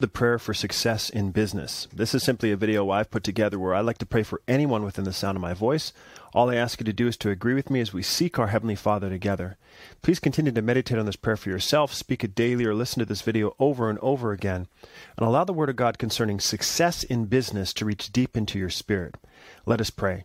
the prayer for success in business. This is simply a video I've put together where I like to pray for anyone within the sound of my voice. All I ask you to do is to agree with me as we seek our Heavenly Father together. Please continue to meditate on this prayer for yourself, speak it daily, or listen to this video over and over again, and allow the Word of God concerning success in business to reach deep into your spirit. Let us pray.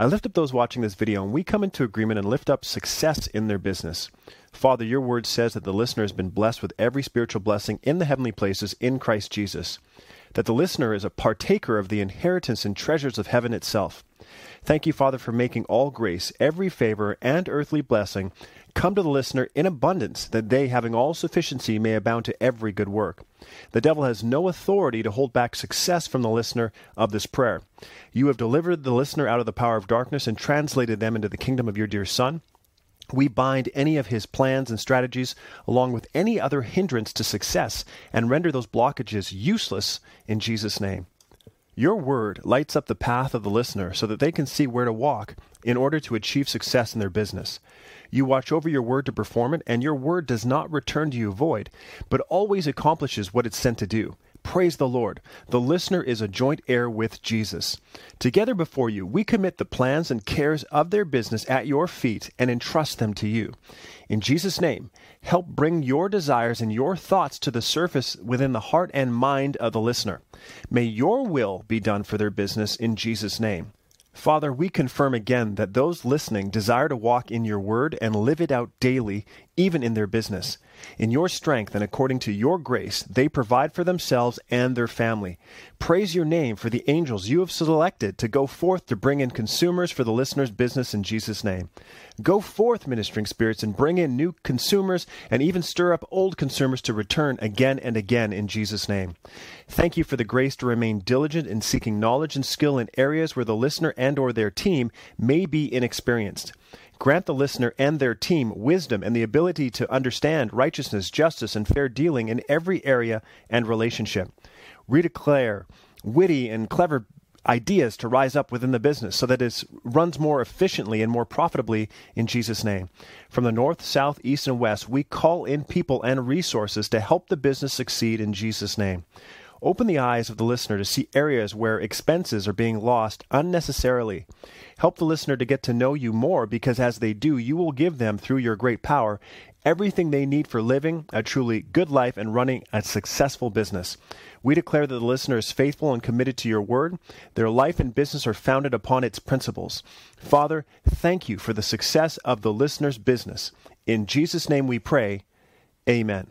I lift up those watching this video and we come into agreement and lift up success in their business. Father, your word says that the listener has been blessed with every spiritual blessing in the heavenly places in Christ Jesus, that the listener is a partaker of the inheritance and treasures of heaven itself. Thank you, Father, for making all grace, every favor, and earthly blessing come to the listener in abundance, that they, having all sufficiency, may abound to every good work. The devil has no authority to hold back success from the listener of this prayer. You have delivered the listener out of the power of darkness and translated them into the kingdom of your dear Son. We bind any of his plans and strategies along with any other hindrance to success and render those blockages useless in Jesus' name. Your word lights up the path of the listener so that they can see where to walk in order to achieve success in their business. You watch over your word to perform it, and your word does not return to you void, but always accomplishes what it's sent to do. Praise the Lord. The listener is a joint heir with Jesus. Together before you, we commit the plans and cares of their business at your feet and entrust them to you. In Jesus' name, help bring your desires and your thoughts to the surface within the heart and mind of the listener. May your will be done for their business in Jesus' name. Father, we confirm again that those listening desire to walk in your word and live it out daily, even in their business. In your strength and according to your grace, they provide for themselves and their family. Praise your name for the angels you have selected to go forth to bring in consumers for the listener's business in Jesus' name. Go forth, ministering spirits, and bring in new consumers and even stir up old consumers to return again and again in Jesus' name. Thank you for the grace to remain diligent in seeking knowledge and skill in areas where the listener and or their team may be inexperienced. Grant the listener and their team wisdom and the ability to understand righteousness, justice, and fair dealing in every area and relationship. Redeclare witty and clever ideas to rise up within the business so that it runs more efficiently and more profitably in Jesus' name. From the north, south, east, and west, we call in people and resources to help the business succeed in Jesus' name. Open the eyes of the listener to see areas where expenses are being lost unnecessarily. Help the listener to get to know you more because as they do, you will give them, through your great power, everything they need for living a truly good life and running a successful business. We declare that the listener is faithful and committed to your word. Their life and business are founded upon its principles. Father, thank you for the success of the listener's business. In Jesus' name we pray. Amen.